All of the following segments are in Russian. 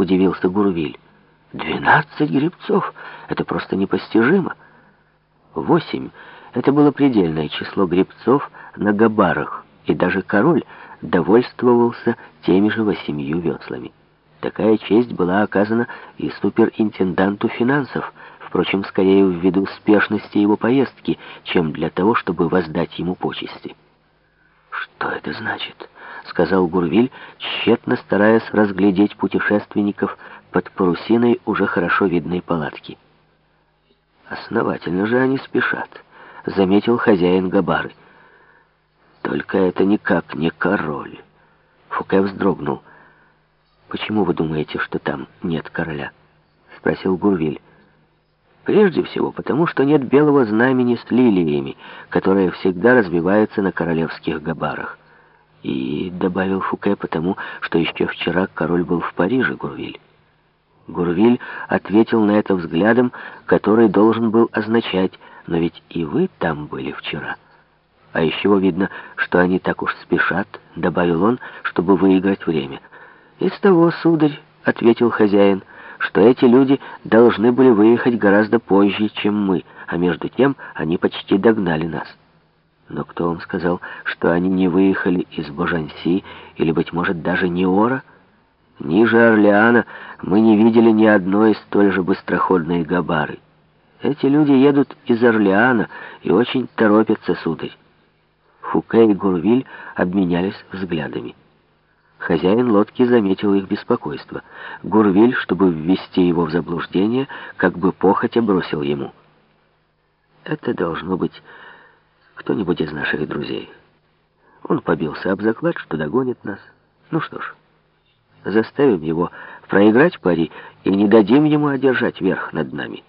удивился Гурвиль. «Двенадцать грибцов! Это просто непостижимо!» Восемь — это было предельное число грибцов на габарах, и даже король довольствовался теми же восемью веслами. Такая честь была оказана и суперинтенданту финансов, впрочем, скорее ввиду спешности его поездки, чем для того, чтобы воздать ему почести. «Что это значит?» — сказал Гурвиль, тщетно стараясь разглядеть путешественников под парусиной уже хорошо видной палатки. «Основательно же они спешат», — заметил хозяин Габары. «Только это никак не король». Фуке вздрогнул. «Почему вы думаете, что там нет короля?» — спросил Гурвиль. «Прежде всего, потому что нет белого знамени с лилиями, которое всегда разбивается на королевских габарах. И, — добавил Фуке, — потому что еще вчера король был в Париже, Гурвиль». Гурвиль ответил на это взглядом, который должен был означать, «Но ведь и вы там были вчера». «А чего видно, что они так уж спешат», — добавил он, чтобы выиграть время. «Из того, сударь», — ответил хозяин, «что эти люди должны были выехать гораздо позже, чем мы, а между тем они почти догнали нас». Но кто вам сказал, что они не выехали из Божанси или, быть может, даже Неора? Ниже Орлеана мы не видели ни одной столь же быстроходной габары. Эти люди едут из Орлеана и очень торопятся, сударь. Фуке и Гурвиль обменялись взглядами. Хозяин лодки заметил их беспокойство. Гурвиль, чтобы ввести его в заблуждение, как бы похотя бросил ему. «Это должно быть кто-нибудь из наших друзей. Он побился об заклад, что догонит нас. Ну что ж, заставим его проиграть пари и не дадим ему одержать верх над нами».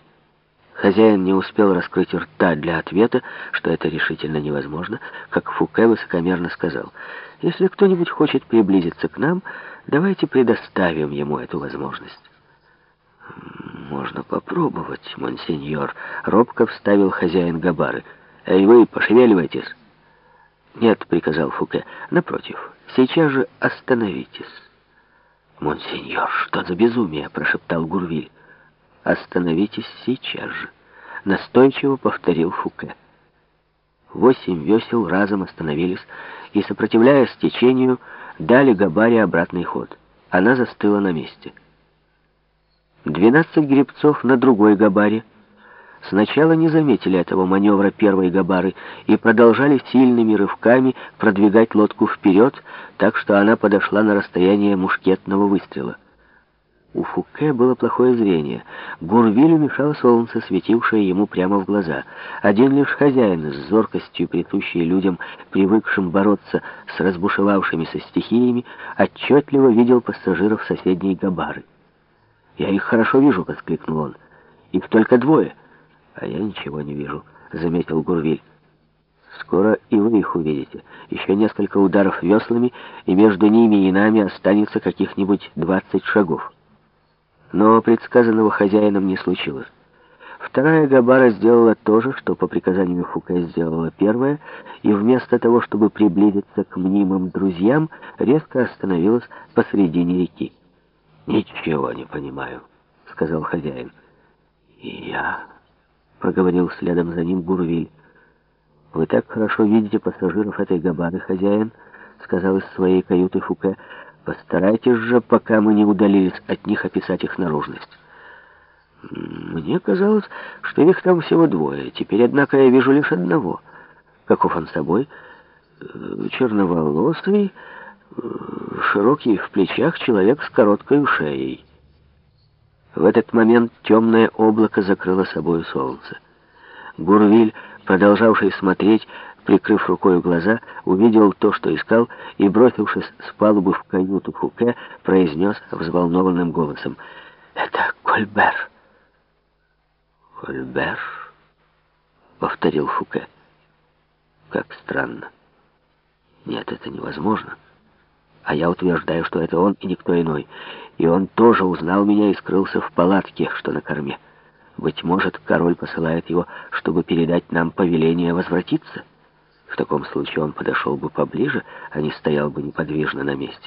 Хозяин не успел раскрыть рта для ответа, что это решительно невозможно, как Фуке высокомерно сказал, «Если кто-нибудь хочет приблизиться к нам, давайте предоставим ему эту возможность». «Можно попробовать, монсеньор», — робко вставил хозяин Габары. «Эй, вы, пошевеливайтесь». «Нет», — приказал Фуке, — «напротив, сейчас же остановитесь». «Монсеньор, что за безумие?» — прошептал Гурвиль. «Остановитесь сейчас же», — настойчиво повторил Фуке. Восемь весел разом остановились и, сопротивляясь течению, дали Габаре обратный ход. Она застыла на месте. Двенадцать гребцов на другой Габаре сначала не заметили этого маневра первой Габары и продолжали сильными рывками продвигать лодку вперед, так что она подошла на расстояние мушкетного выстрела. У Фуке было плохое зрение. Гурвилю мешало солнце, светившее ему прямо в глаза. Один лишь хозяин, с зоркостью присущей людям, привыкшим бороться с разбушевавшимися стихиями, отчетливо видел пассажиров соседней Габары. «Я их хорошо вижу», — воскликнул он. «Их только двое». «А я ничего не вижу», — заметил Гурвиль. «Скоро и вы их увидите. Еще несколько ударов веслами, и между ними и нами останется каких-нибудь двадцать шагов». Но предсказанного хозяином не случилось. Вторая Габара сделала то же, что по приказанию Фуке сделала первая, и вместо того, чтобы приблизиться к мнимым друзьям, резко остановилась посредине реки. «Ничего не понимаю», — сказал хозяин. «И я», — проговорил следом за ним Бурвиль. «Вы так хорошо видите пассажиров этой Габары, хозяин», — сказал из своей каюты Фуке, — Постарайтесь же, пока мы не удалились от них, описать их наружность. Мне казалось, что их там всего двое. Теперь, однако, я вижу лишь одного. Каков он собой? Э, черноволосый, э, широкий в плечах человек с короткой шеей. В этот момент темное облако закрыло собой солнце. Гурвиль, продолжавший смотреть, прикрыв рукой глаза, увидел то, что искал, и, бросившись с палубы в каюту Фуке, произнес взволнованным голосом «Это Кольбер!» «Кольбер?» — повторил Фуке. «Как странно. Нет, это невозможно. А я утверждаю, что это он и никто иной. И он тоже узнал меня и скрылся в палатке, что на корме. Быть может, король посылает его, чтобы передать нам повеление возвратиться?» В таком случае он подошел бы поближе, а не стоял бы неподвижно на месте.